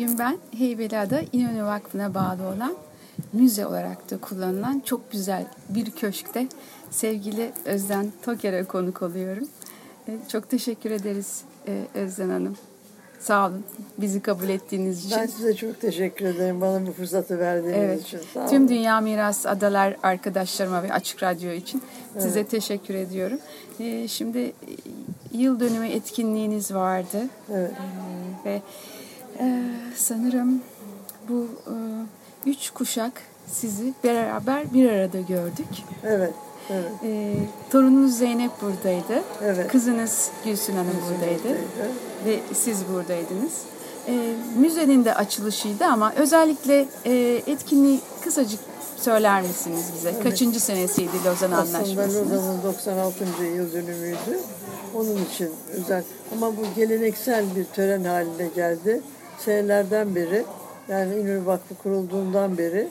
Bugün ben Heybeliada İnönü Vakfı'na bağlı olan müze olarak da kullanılan çok güzel bir köşkte sevgili Özden Toker'e konuk oluyorum. E, çok teşekkür ederiz e, Özden Hanım. Sağ olun bizi kabul ettiğiniz için. Ben size çok teşekkür ederim bana bu fırsatı verdiğiniz evet. için. Sağ Tüm olun. Dünya Miras Adalar arkadaşlarıma ve Açık Radyo için size teşekkür ediyorum. E, şimdi yıl dönümü etkinliğiniz vardı. Evet. Ve e, sanırım bu e, üç kuşak sizi beraber bir arada gördük. Evet. Evet. E, torununuz Zeynep buradaydı. Evet. Kızınız Gülsün Hanım buradaydı. buradaydı. Ve siz buradaydınız. E, müzenin de açılışıydı ama özellikle e, etkinliği kısacık söyler misiniz bize? Kaçıncı senesiydi Lozan Aslında Anlaşması'nın? Lozan'ın 96. yıl dönümüydü. Onun için özel. Ama bu geleneksel bir tören haline geldi. Senelerden beri yani İnönü Vakfı kurulduğundan beri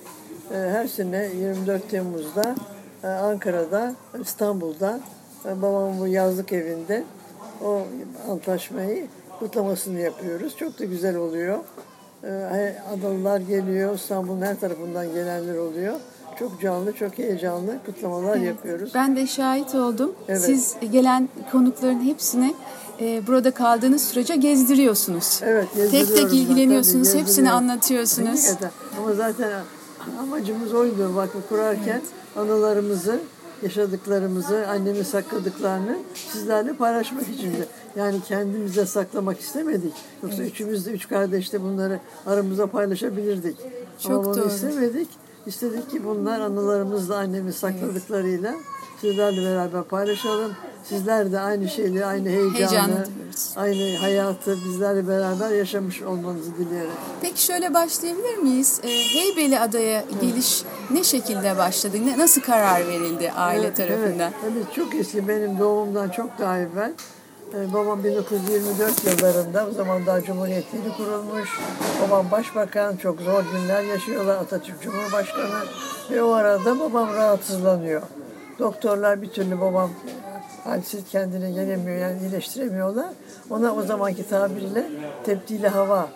e, her sene 24 Temmuz'da e, Ankara'da, İstanbul'da e, babamın bu yazlık evinde o antlaşmayı kutlamasını yapıyoruz. Çok da güzel oluyor. E, Adalılar geliyor, İstanbul'un her tarafından gelenler oluyor. Çok canlı, çok heyecanlı kutlamalar yapıyoruz. Ben de şahit oldum. Evet. Siz gelen konukların hepsini e, burada kaldığınız sürece gezdiriyorsunuz. Evet, tek tek ilgileniyorsunuz, tabii, hepsini anlatıyorsunuz. Hakikaten. Ama zaten amacımız oydu vakfı kurarken anılarımızı, yaşadıklarımızı, annemin sakladıklarını sizlerle paylaşmak içindi. Yani kendimize saklamak istemedik. Yoksa üçümüz de, üç kardeş de bunları aramızda paylaşabilirdik. Çok Ama bunu doğru. istemedik. İstedik ki bunlar anılarımızla annemin sakladıklarıyla sizlerle beraber paylaşalım. Sizler de aynı şeyleri, aynı heyecanı, Heyecanı duyuyoruz. aynı hayatı bizlerle beraber yaşamış olmanızı dileyerek. Peki şöyle başlayabilir miyiz? E, Heybeli Adaya geliş ne şekilde başladı? Ne, nasıl karar verildi aile Evet, tarafından? Evet, evet, çok eski benim doğumumdan çok daha evvel. Ee, babam 1924 yıllarında o zaman daha Cumhuriyet yeni kurulmuş. Babam başbakan çok zor günler yaşıyorlar. Atatürk Cumhurbaşkanı ve o arada babam rahatsızlanıyor. Doktorlar bir türlü babam halsiz kendine gelemiyor yani iyileştiremiyorlar. Ona o zamanki tabirle tepdili hava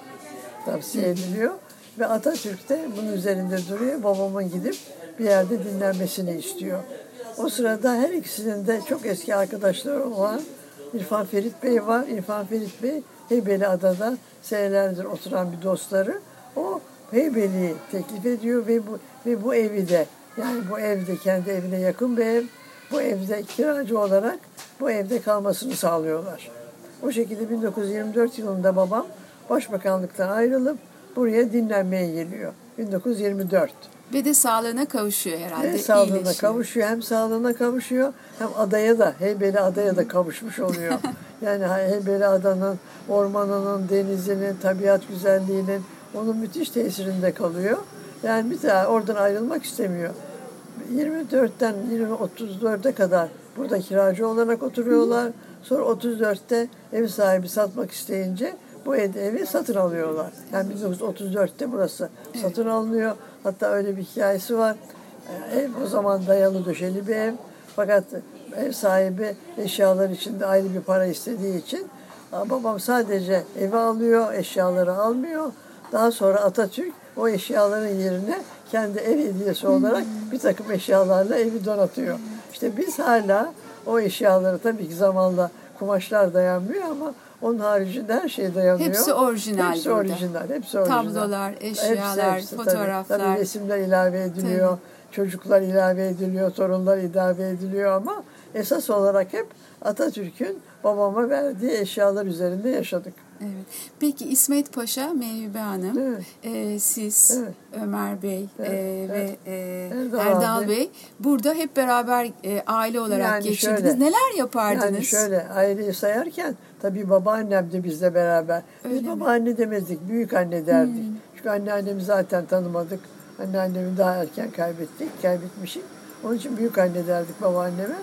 tavsiye ediliyor. Ve Atatürk de bunun üzerinde duruyor. Babamın gidip bir yerde dinlenmesini istiyor. O sırada her ikisinin de çok eski arkadaşları olan İrfan Ferit Bey var. İrfan Ferit Bey Heybeliada'da senelerdir oturan bir dostları. O Heybeli'yi teklif ediyor ve bu, ve bu evi de yani bu evde kendi evine yakın bir ev. Bu evde kiracı olarak bu evde kalmasını sağlıyorlar. O şekilde 1924 yılında babam başbakanlıktan ayrılıp buraya dinlenmeye geliyor. 1924. Ve de sağlığına kavuşuyor herhalde. Hem sağlığına iyileşiyor. kavuşuyor hem sağlığına kavuşuyor hem adaya da Heybeli adaya da kavuşmuş oluyor. yani Heybeli adanın ormanının, denizinin, tabiat güzelliğinin onun müthiş tesirinde kalıyor. Yani bir daha oradan ayrılmak istemiyor. 24'ten 20 34'e kadar burada kiracı olarak oturuyorlar. Sonra 34'te ev sahibi satmak isteyince bu ev- evi satın alıyorlar. Yani 1934'te burası satın alınıyor. Hatta öyle bir hikayesi var. Ee, Ev o zaman dayalı döşeli bir ev. Fakat ev sahibi eşyalar içinde ayrı bir para istediği için babam sadece evi alıyor, eşyaları almıyor. Daha sonra Atatürk o eşyaların yerine kendi ev hediyesi olarak bir takım eşyalarla evi donatıyor. İşte biz hala o eşyaları tabii ki zamanla kumaşlar dayanmıyor ama onun haricinde her şey dayanıyor. Hepsi orijinal Hepsi burada. orijinal. Hepsi orijinal. Tablolar, Hepsi, eşyalar, hepsi, tabii. fotoğraflar. Tabii, resimler ilave ediliyor. Çocuklar ilave ediliyor, torunlar ilave ediliyor ama esas olarak hep Atatürk'ün babama verdiği eşyalar üzerinde yaşadık. Evet. Peki İsmet Paşa, Meyve Hanım, Evet. e, siz, Evet. Ömer Bey e, ve e, Erdal Erdal. Bey burada hep beraber e, aile olarak Yani geçirdiniz. şöyle, Neler yapardınız? Yani şöyle aileyi sayarken tabii babaannem de bizle beraber. Biz Öyle mi? Hmm. babaanne demezdik, büyük anne derdik. Çünkü anneannemi zaten tanımadık. Anneannemi daha erken kaybettik, kaybetmişik. Onun için büyük anne derdik babaanneme.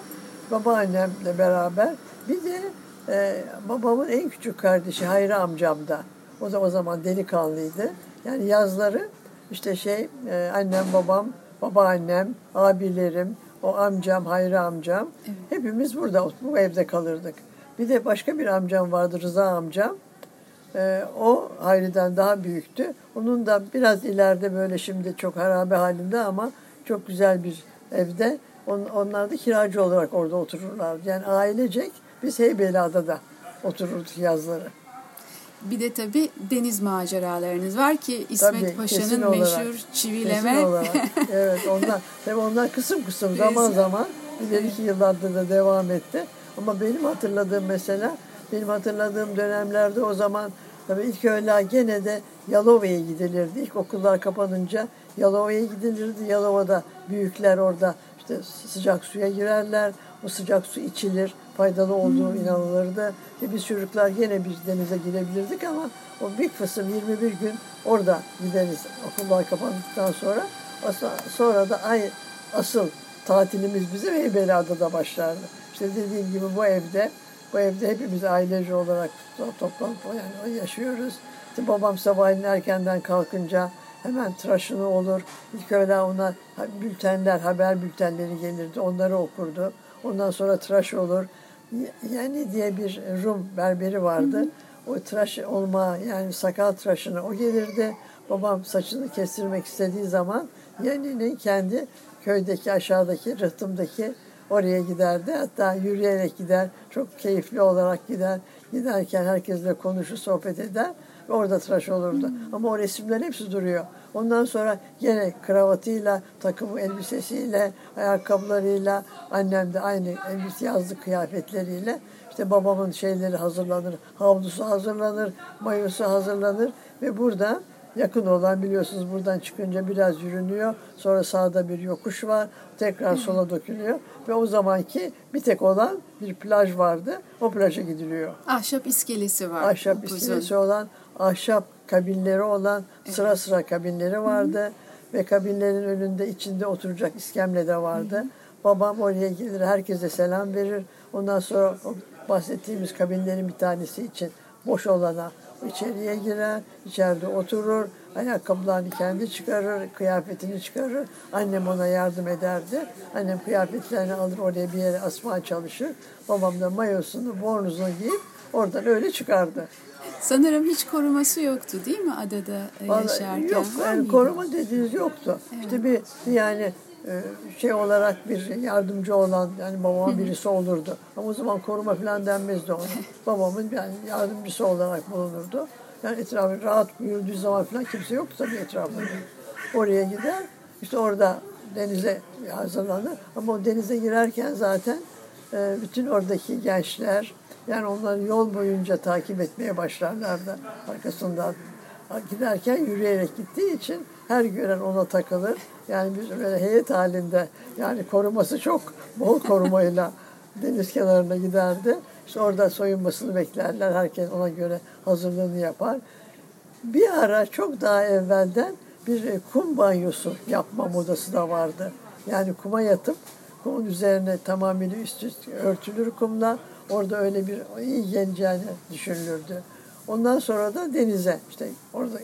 Babaannemle beraber. Bir de e, babamın en küçük kardeşi Hayri amcam da. O da o zaman delikanlıydı. Yani yazları işte şey e, annem babam, babaannem, abilerim, o amcam, Hayri amcam. Hepimiz burada bu evde kalırdık. Bir de başka bir amcam vardı Rıza amcam. e, o Hayri'den daha büyüktü. Onun da biraz ileride böyle şimdi çok harabe halinde ama çok güzel bir evde. On, onlar da kiracı olarak orada otururlardı. Yani ailecek biz Heybeliada'da otururduk yazları. Bir de tabii deniz maceralarınız var ki İsmet Tabii, Paşa'nın olarak. meşhur Kesin çivileme. olarak. Evet onlar, tabii onlar kısım kısım zaman zaman ileriki yıllarda da devam etti. Ama benim hatırladığım mesela benim hatırladığım dönemlerde o zaman tabii ilk öğle gene de Yalova'ya gidilirdi. İlk okullar kapanınca Yalova'ya gidilirdi. Yalova'da büyükler orada işte sıcak suya girerler. O sıcak su içilir. Faydalı olduğu inanılırdı. Ve biz çocuklar gene biz denize girebilirdik ama o bir kısım 21 gün orada gideriz okullar kapandıktan sonra. Sonra da ay asıl tatilimiz bizim Heybeliada'da başlardı. İşte dediğim gibi bu evde bu evde hepimiz ailece olarak to- toplanıp yani yaşıyoruz. İşte babam sabahleyin erkenden kalkınca hemen tıraşını olur. İlk öğle ona bültenler, haber bültenleri gelirdi. Onları okurdu. Ondan sonra tıraş olur. Y- Yani diye bir Rum berberi vardı. O tıraş olma yani sakal tıraşına o gelirdi. Babam saçını kestirmek istediği zaman Yeni'nin kendi köydeki aşağıdaki rıhtımdaki oraya giderdi. Hatta yürüyerek gider. Çok keyifli olarak gider. Giderken herkesle konuşur, sohbet eder. ve Orada tıraş olurdu. Ama o resimler hepsi duruyor. Ondan sonra yine kravatıyla, takım elbisesiyle, ayakkabılarıyla, annem de aynı elbise yazlık kıyafetleriyle işte babamın şeyleri hazırlanır, havlusu hazırlanır, mayosu hazırlanır ve burada yakın olan biliyorsunuz buradan çıkınca biraz yürünüyor. Sonra sağda bir yokuş var. Tekrar sola dökülüyor. Ve o zamanki bir tek olan bir plaj vardı. O plaja gidiliyor. Ahşap iskelesi var. Ahşap iskelesi olan, ahşap kabinleri olan sıra sıra kabinleri vardı. Ve kabinlerin önünde içinde oturacak iskemle de vardı. Babam oraya gelir, herkese selam verir. Ondan sonra bahsettiğimiz kabinlerin bir tanesi için boş olana içeriye girer, içeride oturur, ayakkabılarını kendi çıkarır, kıyafetini çıkarır. Annem ona yardım ederdi. Annem kıyafetlerini alır oraya bir yere asmaya çalışır. Babam da mayosunu, bornozunu giyip oradan öyle çıkardı. Sanırım hiç koruması yoktu değil mi adada e, yaşarken? Yok, yani koruma dediğiniz yoktu. İşte bir yani e, şey olarak bir yardımcı olan yani babamın birisi olurdu. Ama o zaman koruma falan denmezdi ona. Babamın yani yardımcısı olarak bulunurdu. Yani etrafı rahat yürüdüğü zaman falan kimse yoktu tabii etrafında. Oraya gider, işte orada denize hazırlanır. Ama o denize girerken zaten e, bütün oradaki gençler yani onları yol boyunca takip etmeye başlarlardı arkasından giderken yürüyerek gittiği için her gören ona takılır. Yani biz böyle heyet halinde yani koruması çok bol korumayla deniz kenarına giderdi. İşte orada soyunmasını beklerler. Herkes ona göre hazırlığını yapar. Bir ara çok daha evvelden bir e, kum banyosu yapma modası da vardı. Yani kuma yatıp kumun üzerine tamamıyla üst üste örtülür kumla. Orada öyle bir iyi geleceğini düşünülürdü. Ondan sonra da denize işte orada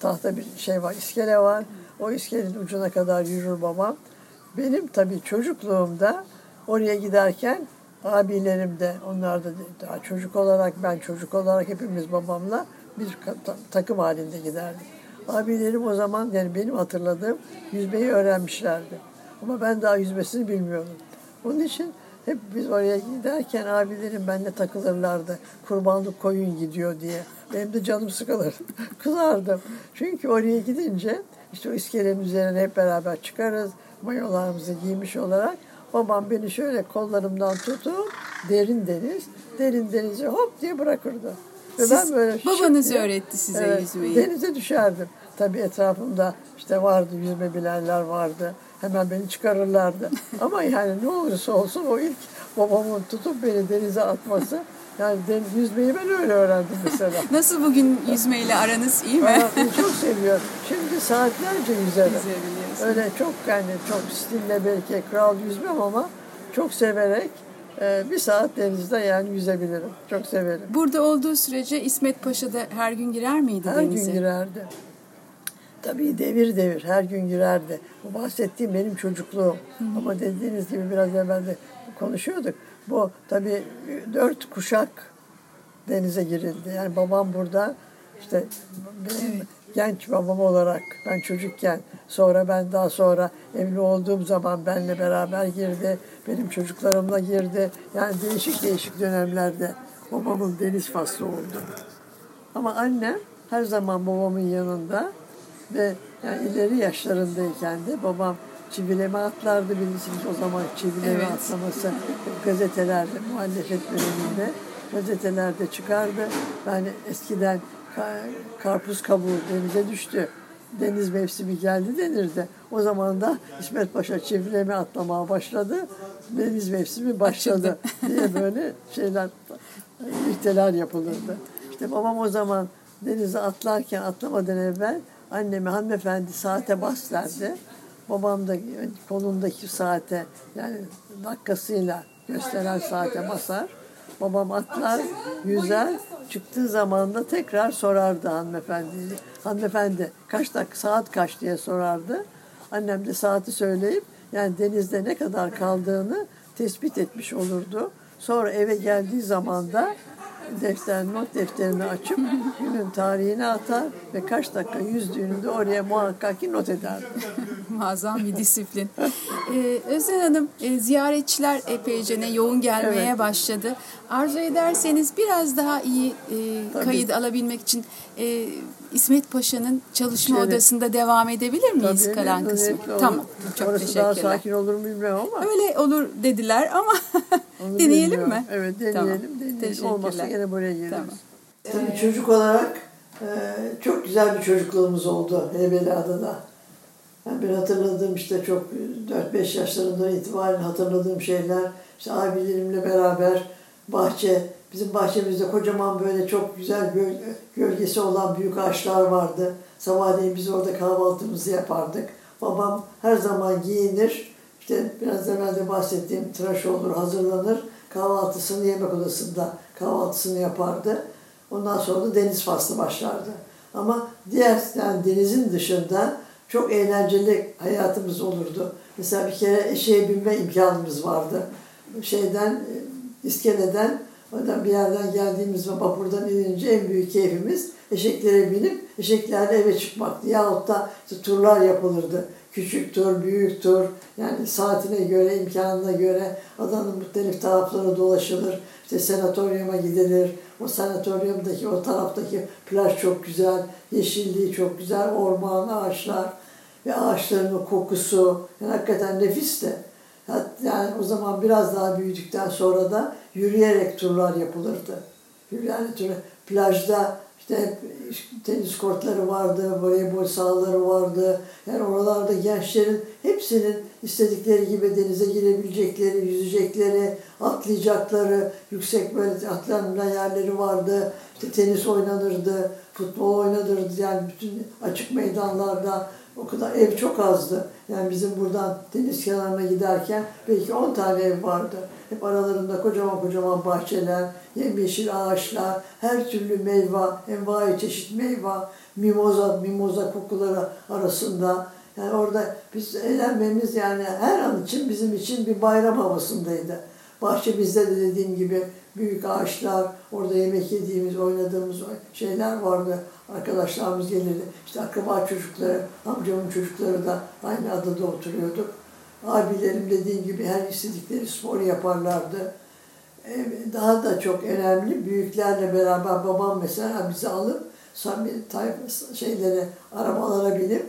tahta bir şey var, iskele var. O iskelenin ucuna kadar yürür babam. Benim tabii çocukluğumda oraya giderken abilerim de onlar da daha çocuk olarak ben çocuk olarak hepimiz babamla bir takım halinde giderdik. Abilerim o zaman yani benim hatırladığım yüzmeyi öğrenmişlerdi. Ama ben daha yüzmesini bilmiyordum. Onun için hep biz oraya giderken abilerim benimle takılırlardı. Kurbanlık koyun gidiyor diye. Benim de canım sıkılır. Kızardım. Çünkü oraya gidince işte o iskelenin üzerine hep beraber çıkarız. Mayolarımızı giymiş olarak. Babam beni şöyle kollarımdan tutup derin deniz, derin denize hop diye bırakırdı. Ve Siz- babanız şıp diye- öğretti size yüzmeyi. Denize düşerdim. Tabii etrafımda işte vardı yüzme bilenler vardı. Hemen beni çıkarırlardı. Ama yani ne olursa olsun o ilk babamın tutup beni denize atması yani deniz, yüzmeyi ben öyle öğrendim mesela. Nasıl bugün yüzmeyle aranız iyi mi? Çok seviyorum. Şimdi saatlerce yüzerim. Öyle çok yani çok stille belki kral yüzmem ama çok severek e, bir saat denizde yani yüzebilirim. Çok severim. Burada olduğu sürece İsmet Paşa da her gün girer miydi Her denize? gün girerdi. Tabii devir devir her gün girerdi. Bu bahsettiğim benim çocukluğum. Ama dediğiniz gibi biraz evvel de konuşuyorduk. Bu tabii dört kuşak denize girildi. Yani babam burada işte benim Evet. genç babam olarak ben çocukken sonra ben daha sonra evli olduğum zaman benle beraber girdi. Benim çocuklarımla girdi. Yani değişik değişik dönemlerde babamın deniz faslı oldu. Ama annem her zaman babamın yanında ve yani ileri yaşlarındayken de babam çivileme atlardı bilirsiniz o zaman çivileme Evet. atlaması gazetelerde muhalefet döneminde gazetelerde çıkardı. Yani eskiden ka- karpuz kabuğu denize düştü. Deniz mevsimi geldi denirdi. O zaman da İsmet Paşa çivileme atlamaya başladı. Deniz mevsimi başladı diye böyle şeyler mühteler yapılırdı. İşte babam o zaman denize atlarken atlamadan evvel anneme hanımefendi saate bas derdi. Babam da kolundaki saate yani dakikasıyla gösteren saate basar. Babam atlar, yüzer. Çıktığı zaman da tekrar sorardı hanımefendi. Hanımefendi kaç dakika, saat kaç diye sorardı. Annem de saati söyleyip yani denizde ne kadar kaldığını tespit etmiş olurdu. Sonra eve geldiği zaman da defter, not defterini açıp günün tarihini atar ve kaç dakika yüzdüğünü de oraya muhakkak ki not ederdi. Muazzam bir disiplin. Ee, Özden Hanım, e, ziyaretçiler epeyce ne yoğun gelmeye Evet. başladı. Arzu ederseniz biraz daha iyi e, Tabii. kayıt alabilmek için e, İsmet Paşa'nın çalışma Evet. odasında devam edebilir miyiz Tabii, kalan kısmı? olur. Tamam, çok Orası daha teşekkürler. sakin olur mu bilmiyorum ama. Öyle olur dediler ama onu deneyelim bilmiyorum. mi? Evet deneyelim. Tamam, deneyelim. Olmazsa gene buraya geliriz. Tamam. Tabii çocuk olarak e, çok güzel bir çocukluğumuz oldu Heybeliada'da. Yani ben hatırladığım işte çok 4-5 yaşlarından itibaren hatırladığım şeyler işte abilerimle beraber bahçe, bizim bahçemizde kocaman böyle çok güzel göl, gölgesi olan büyük ağaçlar vardı. Sabahleyin biz orada kahvaltımızı yapardık. Babam her zaman giyinir. İşte biraz evvel de bahsettiğim tıraş olur, hazırlanır. Kahvaltısını yemek odasında kahvaltısını yapardı. Ondan sonra da deniz faslı başlardı. Ama diğer yani denizin dışında çok eğlenceli hayatımız olurdu. Mesela bir kere eşeğe binme imkanımız vardı. Şeyden, e, iskeleden, oradan bir yerden geldiğimiz ve vapurdan inince en büyük keyfimiz eşeklere binip eşeklerle eve çıkmaktı. Yahut da işte turlar yapılırdı. Küçük tur, büyük tur, yani saatine göre, imkanına göre adanın muhtelif tarafları dolaşılır. İşte senatoryuma gidilir. O sanatoryumdaki, o taraftaki plaj çok güzel, yeşilliği çok güzel, orman, ağaçlar ve ağaçların o kokusu yani hakikaten nefis de. Yani o zaman biraz daha büyüdükten sonra da yürüyerek turlar yapılırdı. Yani plajda işte tenis kortları vardı, voleybol sahaları vardı. Yani oralarda gençlerin hepsinin istedikleri gibi denize girebilecekleri, yüzecekleri, atlayacakları, yüksek böyle atlanma yerleri vardı. İşte tenis oynanırdı, futbol oynanırdı. Yani bütün açık meydanlarda o kadar ev çok azdı. Yani bizim buradan deniz kenarına giderken belki 10 tane ev vardı. Hep aralarında kocaman kocaman bahçeler, yemyeşil ağaçlar, her türlü meyve, envai çeşit meyve, mimoza, mimoza kokuları arasında. Yani orada biz eğlenmemiz yani her an için bizim için bir bayram havasındaydı. Bahçemizde de dediğim gibi büyük ağaçlar, orada yemek yediğimiz, oynadığımız şeyler vardı. Arkadaşlarımız gelirdi. İşte akraba çocukları, amcamın çocukları da aynı adada oturuyorduk. Abilerim dediğim gibi her istedikleri spor yaparlardı. Daha da çok önemli büyüklerle beraber babam mesela bizi alıp şeylere, arabalara binip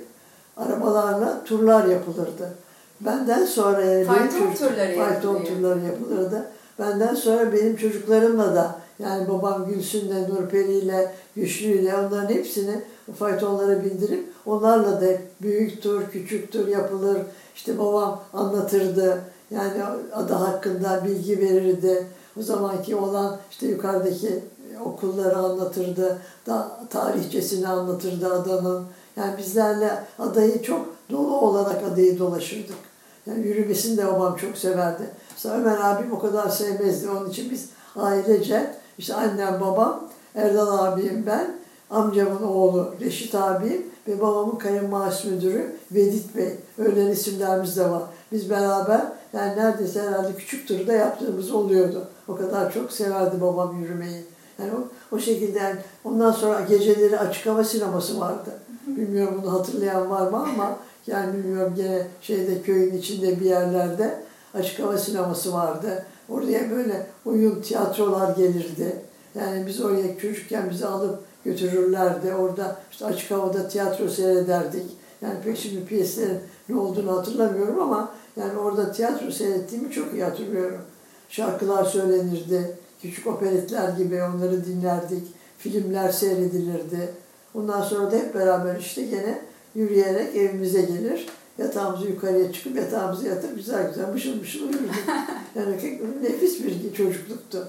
arabalarla turlar yapılırdı. Benden sonra yani Fayton turları fayton yapılıyor. turları yapılırdı. Benden sonra benim çocuklarımla da yani babam Gülsün'le, Nurperi'yle, Güçlü'yle onların hepsini faytonlara bindirip onlarla da hep büyük tur, küçük tur yapılır. İşte babam anlatırdı. Yani ada hakkında bilgi verirdi. O zamanki olan işte yukarıdaki okulları anlatırdı. Da tarihçesini anlatırdı adanın. Yani bizlerle adayı çok dolu olarak adayı dolaşırdık. Yani yürümesini de babam çok severdi. Ömer abim o kadar sevmezdi. Onun için biz ailece işte annem babam, Erdal abim ben, amcamın oğlu Reşit abim ve babamın kayınmaaş müdürü Vedit Bey. Öyle isimlerimiz de var. Biz beraber yani neredeyse herhalde küçük turda yaptığımız oluyordu. O kadar çok severdi babam yürümeyi. Yani o, o şekilde yani ondan sonra geceleri açık hava sineması vardı. Bilmiyorum bunu hatırlayan var mı ama yani bilmiyorum gene şeyde köyün içinde bir yerlerde açık hava sineması vardı. Oraya böyle oyun tiyatrolar gelirdi. Yani biz oraya çocukken bizi alıp götürürlerdi. Orada işte açık havada tiyatro seyrederdik. Yani pek şimdi piyeslerin ne olduğunu hatırlamıyorum ama yani orada tiyatro seyrettiğimi çok iyi hatırlıyorum. Şarkılar söylenirdi. Küçük operetler gibi onları dinlerdik. Filmler seyredilirdi. Ondan sonra da hep beraber işte gene yürüyerek evimize gelir. Yatağımızı yukarıya çıkıp yatağımızı yatıp güzel güzel mışıl mışıl uyurduk. Yani nefis bir çocukluktu.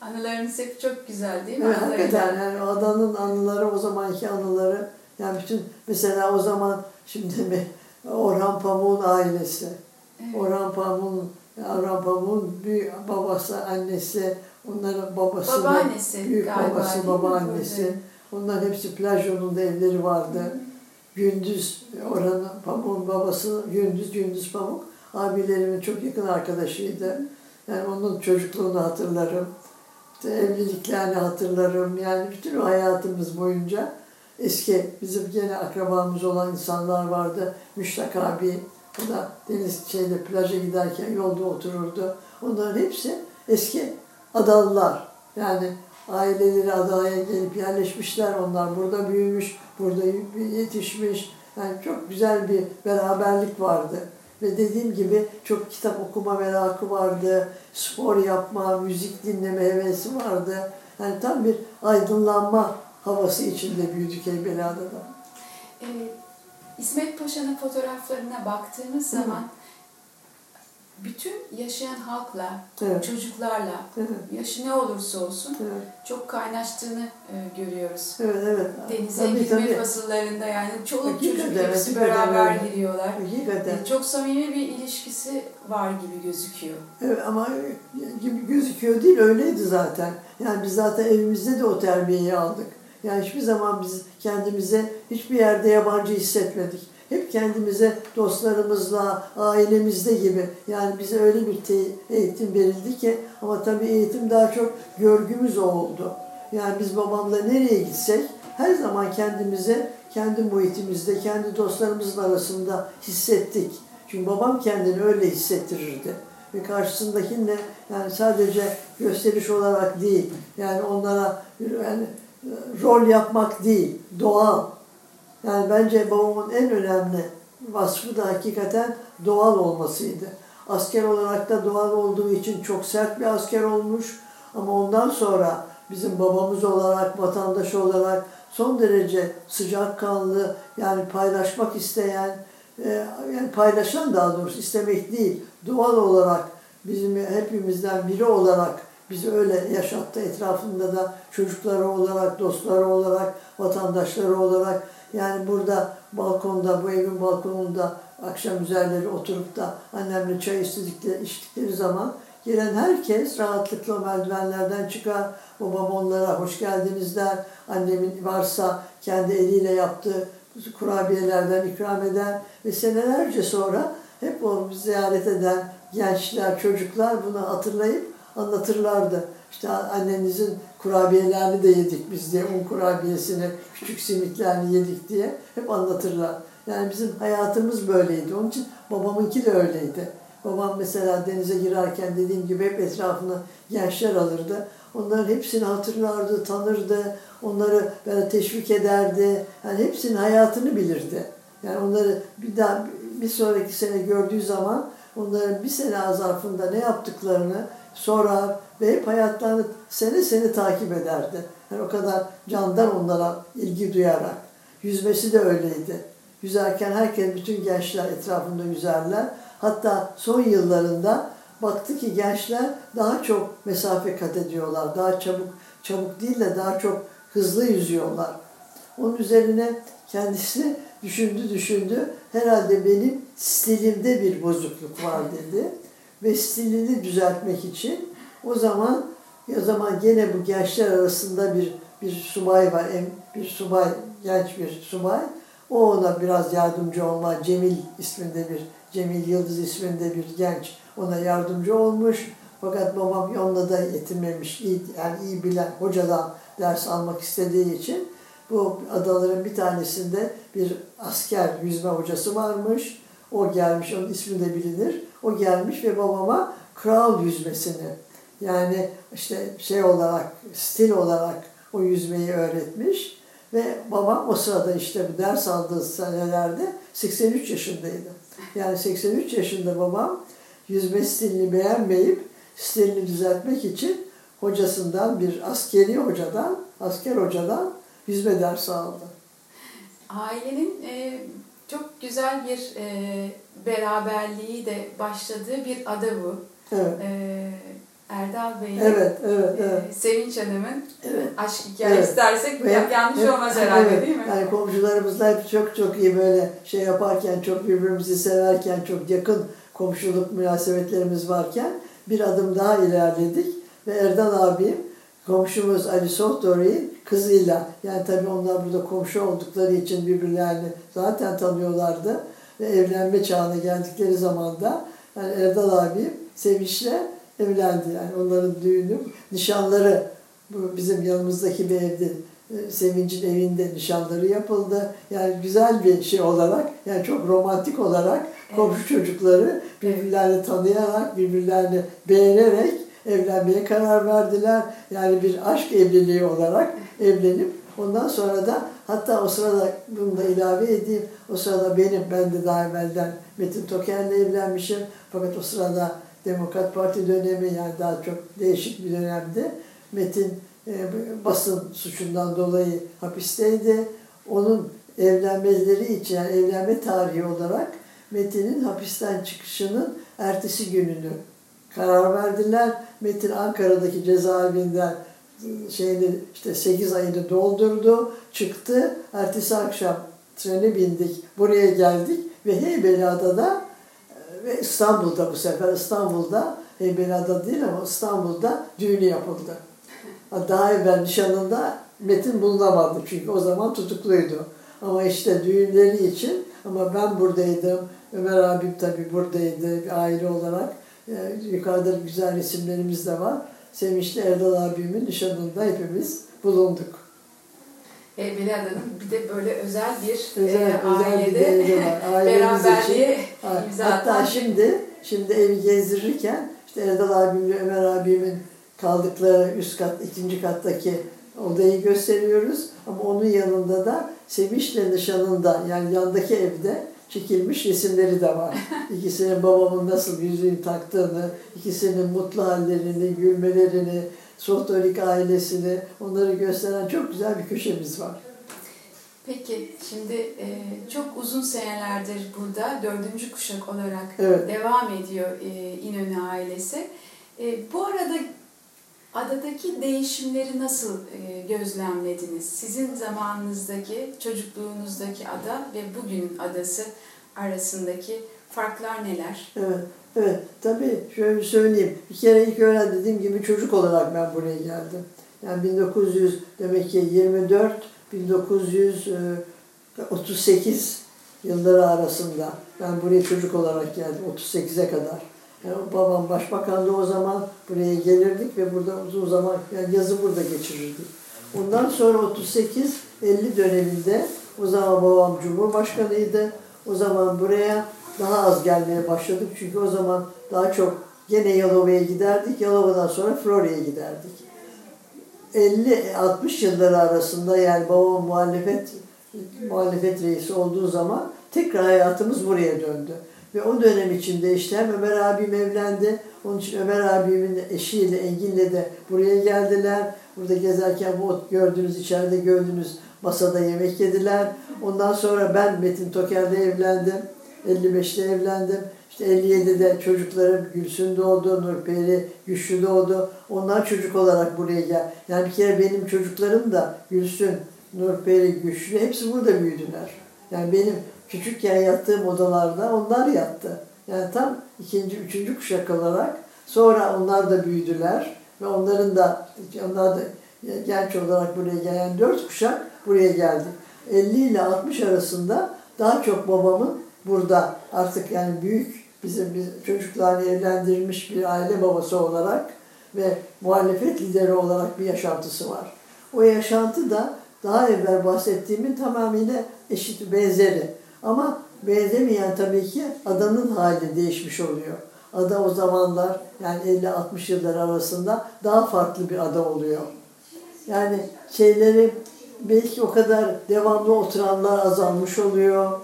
Anılarınız hep çok güzel değil mi? Evet, hakikaten yani adanın anıları, o zamanki anıları. Yani bütün mesela o zaman şimdi Orhan Pamuk'un ailesi. Evet. Orhan Pamuk'un Orhan Pamuk'un büyük babası, annesi, onların babası, babaannesi, büyük babası, babaannesi. Onların hepsi plaj yolunda evleri vardı. Hı. Gündüz Orhan Pamuk'un babası Gündüz Gündüz Pamuk abilerimin çok yakın arkadaşıydı. Yani onun çocukluğunu hatırlarım. İşte evliliklerini hatırlarım. Yani bütün hayatımız boyunca eski bizim gene akrabamız olan insanlar vardı. Müştak abi, o da deniz şeyde plaja giderken yolda otururdu. Onların hepsi eski adalılar. Yani aileleri adaya gelip yerleşmişler. Onlar burada büyümüş, burada yetişmiş. Yani çok güzel bir beraberlik vardı. Ve dediğim gibi çok kitap okuma merakı vardı, spor yapma, müzik dinleme hevesi vardı. Yani tam bir aydınlanma havası içinde büyüdük Heybeliada'da. Ee, İsmet Paşa'nın fotoğraflarına baktığımız zaman bütün yaşayan halkla, evet. çocuklarla, evet. yaşı ne olursa olsun evet. çok kaynaştığını e, görüyoruz. Evet, evet. Denize tabii, girme tabii. fasıllarında yani çoluk Hakikaten, çocuk hepsi beraber evet. giriyorlar. Hakikaten. E, çok samimi bir ilişkisi var gibi gözüküyor. Evet ama gibi gözüküyor değil öyleydi zaten. Yani biz zaten evimizde de o terbiyeyi aldık. Yani hiçbir zaman biz kendimize hiçbir yerde yabancı hissetmedik hep kendimize dostlarımızla, ailemizde gibi. Yani bize öyle bir eğitim verildi ki ama tabii eğitim daha çok görgümüz oldu. Yani biz babamla nereye gitsek her zaman kendimize kendi muhitimizde, kendi dostlarımızın arasında hissettik. Çünkü babam kendini öyle hissettirirdi. Ve karşısındakinde yani sadece gösteriş olarak değil, yani onlara yani rol yapmak değil, doğal, yani bence babamın en önemli vasfı da hakikaten doğal olmasıydı. Asker olarak da doğal olduğu için çok sert bir asker olmuş. Ama ondan sonra bizim babamız olarak, vatandaş olarak son derece sıcakkanlı, yani paylaşmak isteyen, e, yani paylaşan daha doğrusu istemek değil, doğal olarak bizim hepimizden biri olarak bizi öyle yaşattı. Etrafında da çocukları olarak, dostları olarak, vatandaşları olarak yani burada balkonda, bu evin balkonunda akşam üzerleri oturup da annemle çay istedikleri, içtikleri zaman gelen herkes rahatlıkla merdivenlerden çıkar. Babam onlara hoş geldiniz der. Annemin varsa kendi eliyle yaptığı kurabiyelerden ikram eder. Ve senelerce sonra hep onu ziyaret eden gençler, çocuklar bunu hatırlayıp anlatırlardı. İşte annenizin kurabiyelerini de yedik biz diye, un kurabiyesini, küçük simitlerini yedik diye hep anlatırlar. Yani bizim hayatımız böyleydi. Onun için babamınki de öyleydi. Babam mesela denize girerken dediğim gibi hep etrafına gençler alırdı. Onların hepsini hatırlardı, tanırdı. Onları böyle teşvik ederdi. Yani hepsinin hayatını bilirdi. Yani onları bir daha bir sonraki sene gördüğü zaman onların bir sene zarfında ne yaptıklarını sorar ve hep hayatlarını sene sene takip ederdi. Yani o kadar candan onlara ilgi duyarak. Yüzmesi de öyleydi. Yüzerken herkes, bütün gençler etrafında yüzerler. Hatta son yıllarında baktı ki gençler daha çok mesafe kat ediyorlar. Daha çabuk, çabuk değil de daha çok hızlı yüzüyorlar. Onun üzerine kendisi düşündü düşündü. Herhalde benim stilimde bir bozukluk var dedi. Ve stilini düzeltmek için o zaman o zaman gene bu gençler arasında bir bir subay var, bir subay, genç bir subay. O ona biraz yardımcı olma, Cemil isminde bir, Cemil Yıldız isminde bir genç ona yardımcı olmuş. Fakat babam onunla da yetinmemiş, iyi, yani iyi bilen hocadan ders almak istediği için bu adaların bir tanesinde bir asker yüzme hocası varmış. O gelmiş, onun ismi de bilinir. O gelmiş ve babama kral yüzmesini yani işte şey olarak, stil olarak o yüzmeyi öğretmiş. Ve babam o sırada işte bu ders aldığı senelerde 83 yaşındaydı. Yani 83 yaşında babam yüzme stilini beğenmeyip stilini düzeltmek için hocasından bir askeri hocadan, asker hocadan yüzme dersi aldı. Ailenin e, çok güzel bir e, beraberliği de başladığı bir ada bu. Evet. E, Erdal Bey'in, evet, evet, e, evet. Sevinç Hanım'ın evet. aşk hikayesi Evet. dersek Ve- yanlış evet, olmaz herhalde evet. değil mi? Yani komşularımızla hep çok çok iyi böyle şey yaparken, çok birbirimizi severken, çok yakın komşuluk münasebetlerimiz varken bir adım daha ilerledik. Ve Erdal abim komşumuz Ali Sohtori'nin kızıyla, yani tabii onlar burada komşu oldukları için birbirlerini zaten tanıyorlardı. Ve evlenme çağına geldikleri zaman da yani Erdal abim Sevinç'le evlendi. Yani onların düğünü, nişanları bu bizim yanımızdaki bir evde e, Sevinç'in evinde nişanları yapıldı. Yani güzel bir şey olarak, yani çok romantik olarak komşu çocukları birbirlerini tanıyarak, birbirlerini beğenerek evlenmeye karar verdiler. Yani bir aşk evliliği olarak evlenip ondan sonra da hatta o sırada bunu da ilave edeyim. O sırada benim, ben de daha evvelden Metin Toker'le evlenmişim. Fakat o sırada Demokrat Parti dönemi yani daha çok değişik bir dönemdi. Metin e, basın suçundan dolayı hapisteydi. Onun evlenmeleri için yani evlenme tarihi olarak Metin'in hapisten çıkışının ertesi gününü karar verdiler. Metin Ankara'daki cezaevinden e, şeyini işte 8 ayını doldurdu, çıktı. Ertesi akşam trene bindik, buraya geldik ve Heybeliada'da ve İstanbul'da bu sefer İstanbul'da Heybeliada değil ama İstanbul'da düğünü yapıldı. Daha evvel nişanında Metin bulunamadı çünkü o zaman tutukluydu. Ama işte düğünleri için ama ben buradaydım. Ömer abim tabii buradaydı bir aile olarak. Yani yukarıda güzel resimlerimiz de var. Sevinçli Erdal abimin nişanında hepimiz bulunduk. E, Beliada'nın bir de böyle özel bir Özel, e, özel bir ailede değeri var. Beraberliğe imza Hatta şimdi şimdi evi gezdirirken işte Erdal abimle Ömer abimin kaldıkları üst kat, ikinci kattaki odayı gösteriyoruz. Ama onun yanında da Sevinç'le nişanında yani yandaki evde çekilmiş resimleri de var. İkisinin babamın nasıl yüzüğü taktığını, ikisinin mutlu hallerini, gülmelerini, Sohtorik ailesini onları gösteren çok güzel bir köşemiz var. Peki şimdi e, çok uzun senelerdir burada dördüncü kuşak olarak Evet. devam ediyor e, İnönü ailesi. E, bu arada adadaki değişimleri nasıl e, gözlemlediniz? Sizin zamanınızdaki, çocukluğunuzdaki ada ve bugünün adası arasındaki farklar neler? Evet, evet. Tabii şöyle söyleyeyim. Bir kere ilk öğren dediğim gibi çocuk olarak ben buraya geldim. Yani 1900 demek ki 24 1938 yılları arasında ben buraya çocuk olarak geldim 38'e kadar. Yani babam başbakandı o zaman buraya gelirdik ve burada uzun zaman yani yazı burada geçirirdik. Ondan sonra 38-50 döneminde o zaman babam cumhurbaşkanıydı. O zaman buraya daha az gelmeye başladık. Çünkü o zaman daha çok gene Yalova'ya giderdik. Yalova'dan sonra Florya'ya giderdik. 50-60 yılları arasında yani babam muhalefet muhalefet reisi olduğu zaman tekrar hayatımız buraya döndü. Ve o dönem içinde işte hem Ömer abim evlendi. Onun için Ömer abimin eşiyle Engin'le de buraya geldiler. Burada gezerken bu gördüğünüz içeride gördüğünüz masada yemek yediler. Ondan sonra ben Metin Toker'le evlendim. 55'te evlendim. İşte 57'de çocuklarım Gülsün doğdu, Nurperi Güçlü doğdu. Onlar çocuk olarak buraya gel. Yani bir kere benim çocuklarım da Gülsün, Nurperi Güçlü hepsi burada büyüdüler. Yani benim küçükken yattığım odalarda onlar yattı. Yani tam ikinci, üçüncü kuşak olarak sonra onlar da büyüdüler ve onların da onlar da genç olarak buraya gelen dört kuşak buraya geldi. 50 ile 60 arasında daha çok babamın burada artık yani büyük bizim biz çocuklarını evlendirmiş bir aile babası olarak ve muhalefet lideri olarak bir yaşantısı var. O yaşantı da daha evvel bahsettiğimin tamamıyla eşit benzeri. Ama benzemeyen tabii ki adanın hali değişmiş oluyor. Ada o zamanlar yani 50-60 yıllar arasında daha farklı bir ada oluyor. Yani şeyleri belki o kadar devamlı oturanlar azalmış oluyor.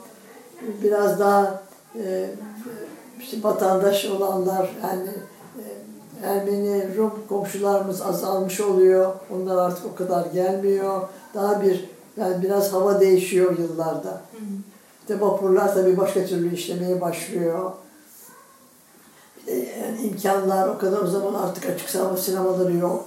Biraz daha e, işte vatandaş olanlar yani e, Ermeni, Rum komşularımız azalmış oluyor. Onlar artık o kadar gelmiyor. Daha bir yani biraz hava değişiyor yıllarda. İşte vapurlar tabii başka türlü işlemeye başlıyor. Yani imkanlar o kadar o zaman artık açık sinema sinemaları yok.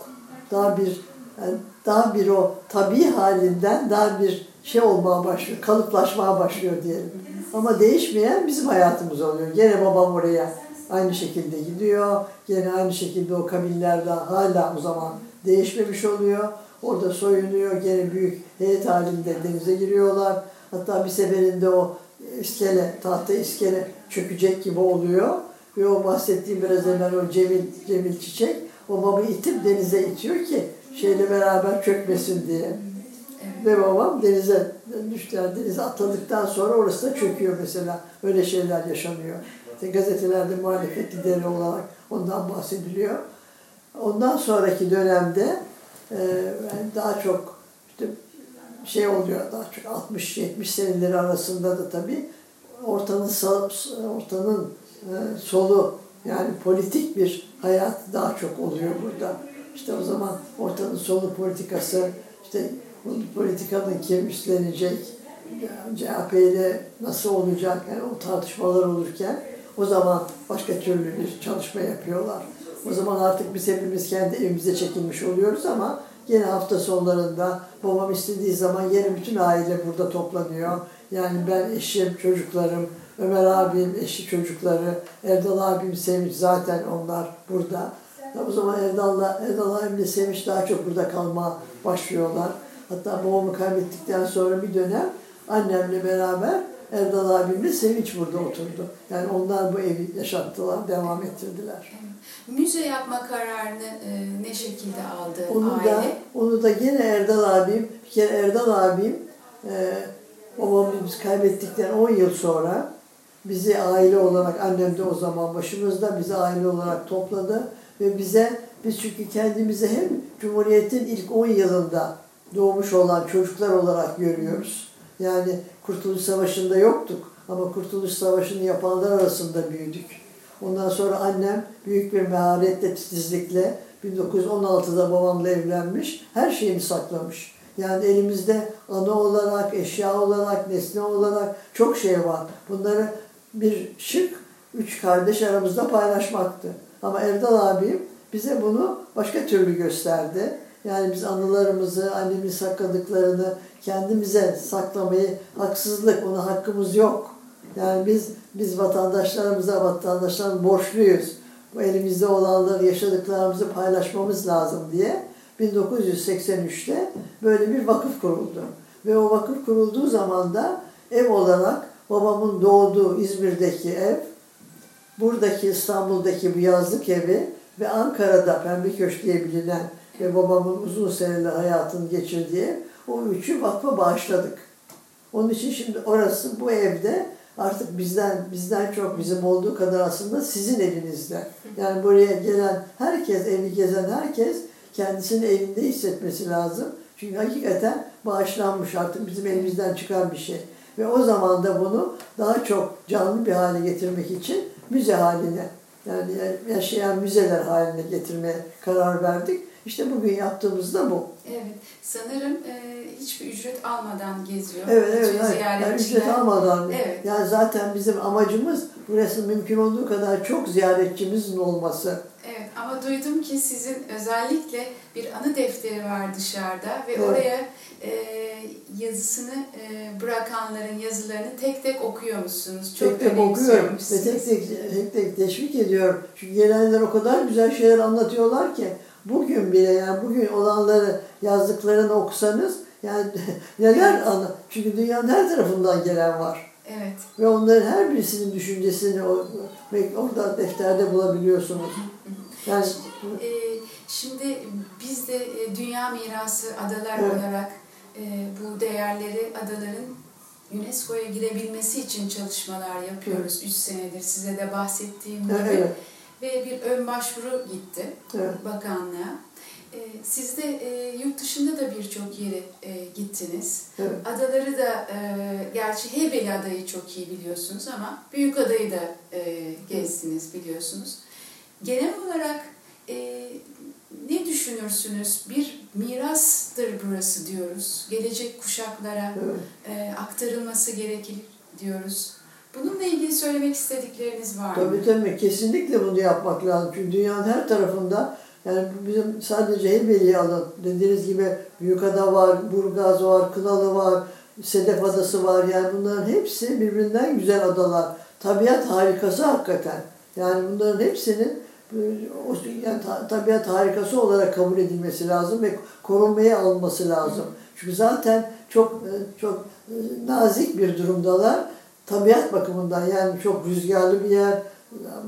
Daha bir yani daha bir o tabii halinden daha bir şey olmaya başlıyor, kalıplaşmaya başlıyor diyelim. Ama değişmeyen bizim hayatımız oluyor. Gene babam oraya aynı şekilde gidiyor. Gene aynı şekilde o kabinlerde hala o zaman değişmemiş oluyor. Orada soyunuyor. Gene büyük heyet halinde denize giriyorlar. Hatta bir seferinde o iskele, tahta iskele çökecek gibi oluyor. Ve o bahsettiğim biraz evvel o Cemil, Cemil Çiçek o babayı itip denize itiyor ki şeyle beraber çökmesin diye. Ve babam denize düştü. Yani denize atladıktan sonra orası da çöküyor mesela. Öyle şeyler yaşanıyor. İşte gazetelerde muhalefet lideri olarak ondan bahsediliyor. Ondan sonraki dönemde e, daha çok işte şey oluyor daha çok 60-70 seneleri arasında da tabii ortanın ortanın e, solu yani politik bir hayat daha çok oluyor burada. İşte o zaman ortanın solu politikası, işte bu politikanın kim üstlenecek, CHP nasıl olacak, yani o tartışmalar olurken o zaman başka türlü bir çalışma yapıyorlar. O zaman artık biz hepimiz kendi evimize çekilmiş oluyoruz ama yine hafta sonlarında babam istediği zaman yine bütün aile burada toplanıyor. Yani ben eşim, çocuklarım, Ömer abim, eşi çocukları, Erdal abim Sevinç zaten onlar burada. O zaman Erdal'la, Erdal abimle Sevinç daha çok burada kalma başlıyorlar. Hatta babamı kaybettikten sonra bir dönem annemle beraber Erdal abimle Sevinç burada oturdu. Yani onlar bu evi yaşattılar, devam ettirdiler. Müze yapma kararını e, ne şekilde aldı onu aile? Da, onu da yine Erdal abim, bir kere Erdal abim e, babamı biz kaybettikten 10 yıl sonra bizi aile olarak, annem de o zaman başımızda bizi aile olarak topladı ve bize, biz çünkü kendimizi hem Cumhuriyet'in ilk 10 yılında doğmuş olan çocuklar olarak görüyoruz. Yani Kurtuluş Savaşı'nda yoktuk ama Kurtuluş Savaşı'nı yapanlar arasında büyüdük. Ondan sonra annem büyük bir meharetle, titizlikle 1916'da babamla evlenmiş, her şeyini saklamış. Yani elimizde ana olarak, eşya olarak, nesne olarak çok şey var. Bunları bir şık üç kardeş aramızda paylaşmaktı. Ama Erdal abim bize bunu başka türlü gösterdi. Yani biz anılarımızı, annemin sakladıklarını kendimize saklamayı haksızlık, ona hakkımız yok. Yani biz biz vatandaşlarımıza, vatandaşların borçluyuz. Bu elimizde olanları, yaşadıklarımızı paylaşmamız lazım diye 1983'te böyle bir vakıf kuruldu. Ve o vakıf kurulduğu zaman da ev olarak babamın doğduğu İzmir'deki ev, buradaki İstanbul'daki bu yazlık evi ve Ankara'da Pembe Köşk diye bilinen ve babamın uzun seneli hayatını geçirdiği o üçü vakfa bağışladık. Onun için şimdi orası bu evde artık bizden bizden çok bizim olduğu kadar aslında sizin evinizde. Yani buraya gelen herkes, evi gezen herkes kendisini evinde hissetmesi lazım. Çünkü hakikaten bağışlanmış artık bizim elimizden çıkan bir şey. Ve o zaman da bunu daha çok canlı bir hale getirmek için müze haline yani yaşayan müzeler haline getirmeye karar verdik. İşte bugün yaptığımız da bu. Evet. Sanırım e, hiçbir ücret almadan geziyor. Evet, evet. Yani, yani ücret almadan. Evet. Yani zaten bizim amacımız burası mümkün olduğu kadar çok ziyaretçimizin olması. Evet ama duydum ki sizin özellikle bir anı defteri var dışarıda ve evet. oraya e, yazısını e, bırakanların yazılarını tek tek okuyor musunuz? Çok tek tek okuyorum ve tek tek, tek tek teşvik ediyorum. Çünkü gelenler o kadar güzel şeyler anlatıyorlar ki bugün bile yani bugün olanları yazdıklarını okusanız yani neler anla çünkü dünyanın her tarafından gelen var. Evet. Ve onların her birisinin düşüncesini orada defterde bulabiliyorsunuz. Yani e, şimdi biz de e, Dünya Mirası Adalar evet. olarak e, bu değerleri adaların UNESCO'ya girebilmesi için çalışmalar yapıyoruz. Evet. Üç senedir size de bahsettiğim gibi. Evet. Ve bir ön başvuru gitti evet. bakanlığa. E, siz de e, yurt dışında da birçok yere e, gittiniz. Evet. Adaları da, e, gerçi Heybeli Adayı çok iyi biliyorsunuz ama Büyük Adayı da e, gezdiniz biliyorsunuz. Genel olarak e, ne düşünürsünüz? Bir mirastır burası diyoruz. Gelecek kuşaklara evet. e, aktarılması gerekir diyoruz. Bununla ilgili söylemek istedikleriniz var mı? Tabii tabii kesinlikle bunu yapmak lazım. Çünkü dünyanın her tarafında yani bizim sadece Heybeli'yi alın. Dediğiniz gibi Büyükada var, Burgaz var, Kınalı var, Sedef Adası var. Yani bunların hepsi birbirinden güzel adalar. Tabiat harikası hakikaten. Yani bunların hepsinin yani tabiat harikası olarak kabul edilmesi lazım ve korunmaya alınması lazım. Çünkü zaten çok e, çok e, nazik bir durumdalar. Tabiat bakımından yani çok rüzgarlı bir yer.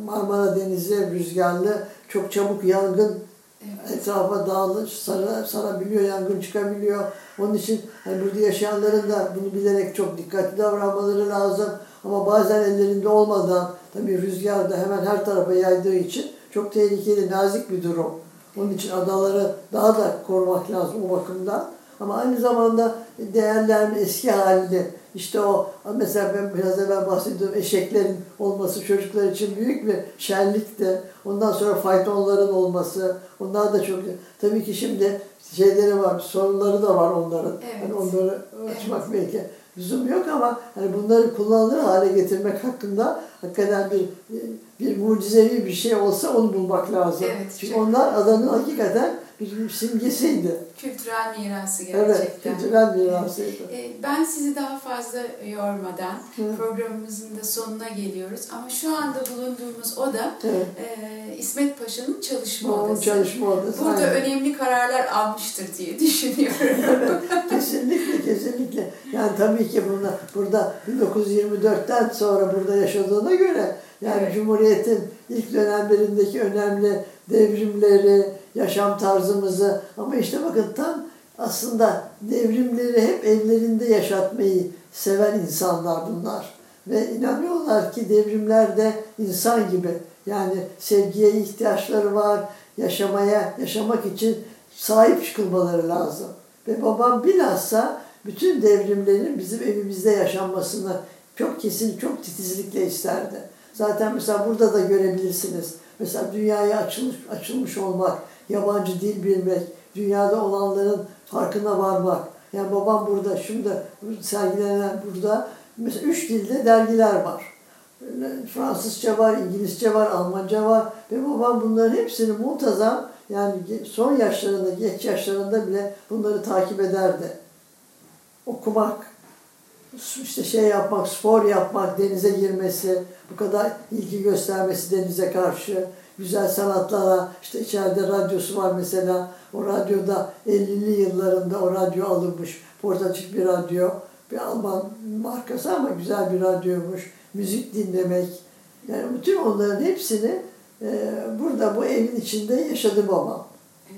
Marmara Denizi rüzgarlı, çok çabuk yangın evet. etrafa dağılır, sara, sarabiliyor, yangın çıkabiliyor. Onun için hani burada yaşayanların da bunu bilerek çok dikkatli davranmaları lazım. Ama bazen ellerinde olmadan tabii rüzgar da hemen her tarafa yaydığı için çok tehlikeli, nazik bir durum. Onun için adaları daha da korumak lazım o bakımdan. Ama aynı zamanda değerlerin eski halini, işte o mesela ben biraz evvel bahsettiğim eşeklerin olması çocuklar için büyük bir şenlikti. Ondan sonra faytonların olması, onlar da çok tabii ki şimdi şeyleri var, sorunları da var onların. Evet. Yani onları açmak evet. belki lüzum yok ama hani bunları kullanılır hale getirmek hakkında hakikaten bir bir mucizevi bir şey olsa onu bulmak lazım. Evet, Çünkü onlar adanın hakikaten bir simgesiydi. Kültürel mirası gerçekten. Evet, kültürel mirasıydı. Ee, ben sizi daha fazla yormadan Hı. programımızın da sonuna geliyoruz. Ama şu anda bulunduğumuz oda evet. e, İsmet Paşa'nın çalışma Onun odası. çalışma odası. Burada aynen. önemli kararlar almıştır diye düşünüyorum. kesinlikle, kesinlikle. Yani tabii ki burada, burada 1924'ten sonra burada yaşadığına göre yani evet. Cumhuriyet'in ilk dönemlerindeki önemli devrimleri, yaşam tarzımızı ama işte bakın tam aslında devrimleri hep evlerinde yaşatmayı seven insanlar bunlar. Ve inanıyorlar ki devrimlerde insan gibi yani sevgiye ihtiyaçları var, yaşamaya, yaşamak için sahip çıkılmaları lazım. Ve babam bilhassa bütün devrimlerin bizim evimizde yaşanmasını çok kesin, çok titizlikle isterdi. Zaten mesela burada da görebilirsiniz. Mesela dünyaya açılmış, açılmış olmak, yabancı dil bilmek, dünyada olanların farkına varmak. Yani babam burada, şimdi sergilenen burada mesela üç dilde dergiler var. Fransızca var, İngilizce var, Almanca var ve babam bunların hepsini muntazam yani son yaşlarında, geç yaşlarında bile bunları takip ederdi. Okumak, işte şey yapmak, spor yapmak, denize girmesi, bu kadar ilgi göstermesi denize karşı, güzel sanatlara, işte içeride radyosu var mesela, o radyoda 50'li yıllarında o radyo alınmış, portatif bir radyo, bir Alman markası ama güzel bir radyoymuş, müzik dinlemek, yani bütün onların hepsini e, burada bu evin içinde yaşadı babam.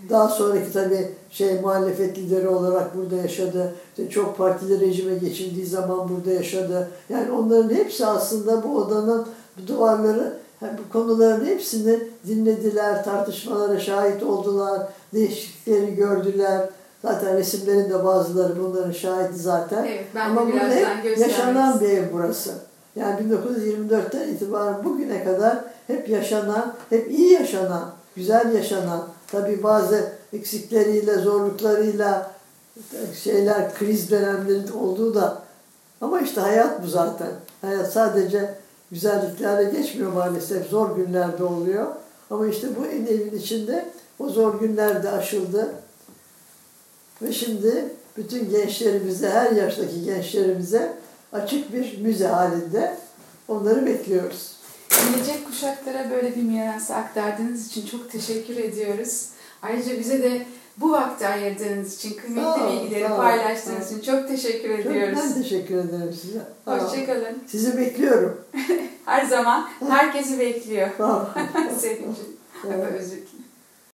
Daha sonraki tabii şey muhalefet lideri olarak burada yaşadı. İşte çok partili rejime geçildiği zaman burada yaşadı. Yani onların hepsi aslında bu odanın duvarları bu konuların hepsini dinlediler, tartışmalara şahit oldular, değişiklikleri gördüler. Zaten resimlerin de bazıları bunların şahidi zaten. Evet, ben Ama burada hep yaşanan bir ev burası. Yani 1924'ten itibaren bugüne kadar hep yaşanan, hep iyi yaşanan, güzel yaşanan, tabii bazı eksikleriyle, zorluklarıyla şeyler, kriz dönemlerinde olduğu da ama işte hayat bu zaten. Hayat sadece güzelliklerle geçmiyor maalesef. Zor günlerde oluyor. Ama işte bu en evin içinde o zor günlerde aşıldı. Ve şimdi bütün gençlerimize, her yaştaki gençlerimize açık bir müze halinde onları bekliyoruz. Gelecek kuşaklara böyle bir mirası aktardığınız için çok teşekkür ediyoruz. Ayrıca bize de bu vakti ayırdığınız için, kıymetli Sağ bilgileri sağ paylaştığınız sağ için çok teşekkür Çok ediyoruz. ben teşekkür ederim size. Hoşçakalın. Sizi bekliyorum. Her zaman herkesi bekliyor. Evet. Özür dilerim.